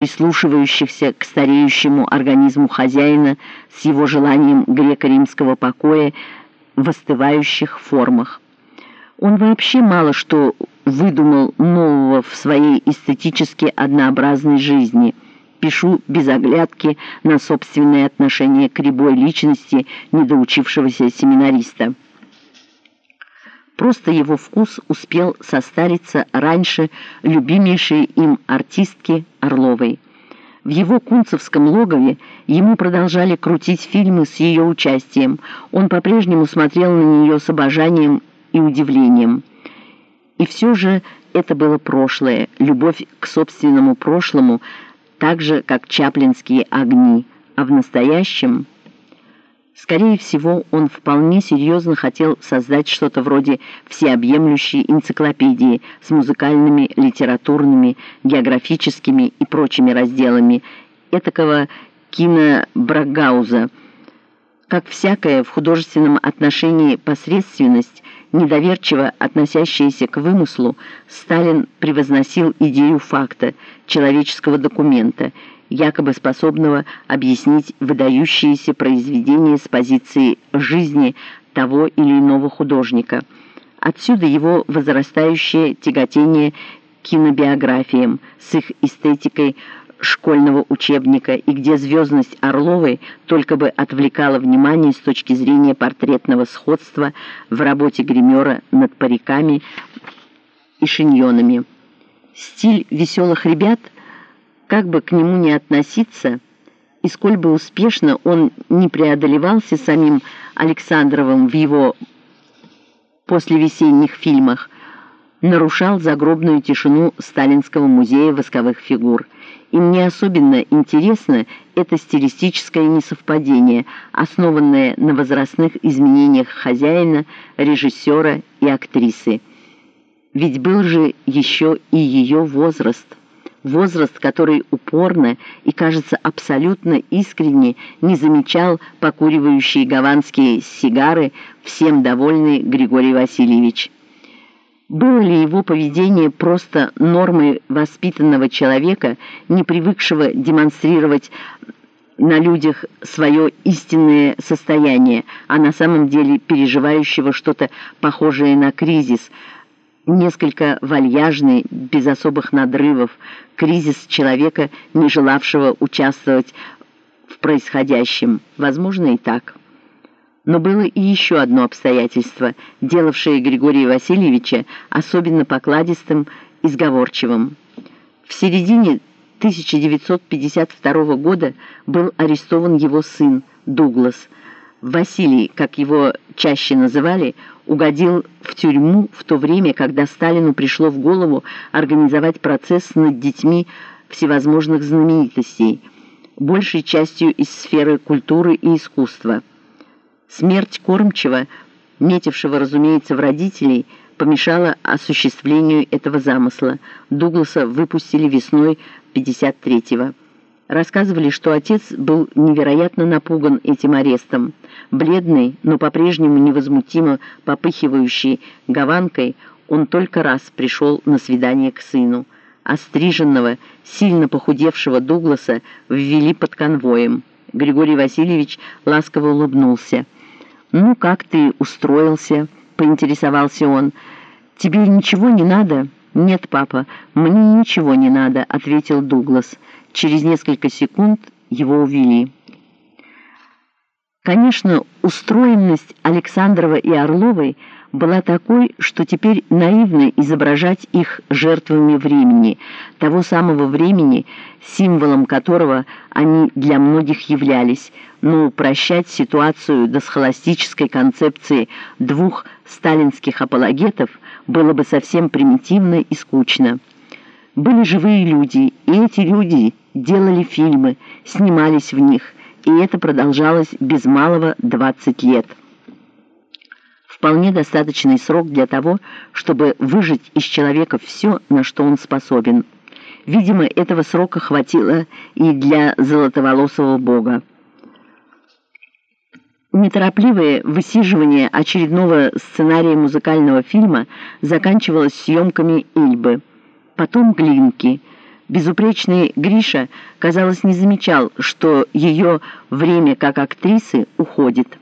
прислушивающихся к стареющему организму хозяина с его желанием греко-римского покоя в остывающих формах. Он вообще мало что выдумал нового в своей эстетически однообразной жизни. Пишу без оглядки на собственное отношение к рябой личности недоучившегося семинариста. Просто его вкус успел состариться раньше любимейшей им артистки Орловой. В его кунцевском логове ему продолжали крутить фильмы с ее участием. Он по-прежнему смотрел на нее с обожанием и удивлением. И все же это было прошлое, любовь к собственному прошлому, так же, как чаплинские огни, а в настоящем... Скорее всего, он вполне серьезно хотел создать что-то вроде всеобъемлющей энциклопедии с музыкальными, литературными, географическими и прочими разделами, этакого кинобрагауза. Как всякая в художественном отношении посредственность, недоверчиво относящаяся к вымыслу, Сталин превозносил идею факта, человеческого документа – якобы способного объяснить выдающиеся произведения с позиции жизни того или иного художника. Отсюда его возрастающее тяготение кинобиографиям с их эстетикой школьного учебника и где звездность Орловой только бы отвлекала внимание с точки зрения портретного сходства в работе гримера над париками и шиньонами. Стиль «Веселых ребят» – как бы к нему ни относиться, и сколь бы успешно он не преодолевался самим Александровым в его послевесенних фильмах, нарушал загробную тишину Сталинского музея восковых фигур. И мне особенно интересно это стилистическое несовпадение, основанное на возрастных изменениях хозяина, режиссера и актрисы. Ведь был же еще и ее возраст – возраст, который упорно и, кажется, абсолютно искренне не замечал покуривающие гаванские сигары, всем довольный Григорий Васильевич. Было ли его поведение просто нормой воспитанного человека, не привыкшего демонстрировать на людях свое истинное состояние, а на самом деле переживающего что-то похожее на кризис – несколько вальяжный, без особых надрывов, кризис человека, не желавшего участвовать в происходящем. Возможно, и так. Но было и еще одно обстоятельство, делавшее Григория Васильевича особенно покладистым и сговорчивым. В середине 1952 года был арестован его сын Дуглас. Василий, как его чаще называли, угодил в тюрьму в то время, когда Сталину пришло в голову организовать процесс над детьми всевозможных знаменитостей, большей частью из сферы культуры и искусства. Смерть Кормчева, метившего, разумеется, в родителей, помешала осуществлению этого замысла. Дугласа выпустили весной 53-го. Рассказывали, что отец был невероятно напуган этим арестом. Бледный, но по-прежнему невозмутимо попыхивающий гаванкой, он только раз пришел на свидание к сыну. Остриженного, сильно похудевшего Дугласа ввели под конвоем. Григорий Васильевич ласково улыбнулся. «Ну, как ты устроился?» — поинтересовался он. «Тебе ничего не надо?» «Нет, папа, мне ничего не надо», — ответил Дуглас. Через несколько секунд его увели. Конечно, устроенность Александрова и Орловой была такой, что теперь наивно изображать их жертвами времени, того самого времени, символом которого они для многих являлись, но упрощать ситуацию до схоластической концепции двух сталинских апологетов было бы совсем примитивно и скучно. Были живые люди, и эти люди делали фильмы, снимались в них, и это продолжалось без малого 20 лет. Вполне достаточный срок для того, чтобы выжить из человека все, на что он способен. Видимо, этого срока хватило и для золотоволосого бога. Неторопливое высиживание очередного сценария музыкального фильма заканчивалось съемками Ильбы, потом Глинки – Безупречный Гриша, казалось, не замечал, что ее время как актрисы уходит.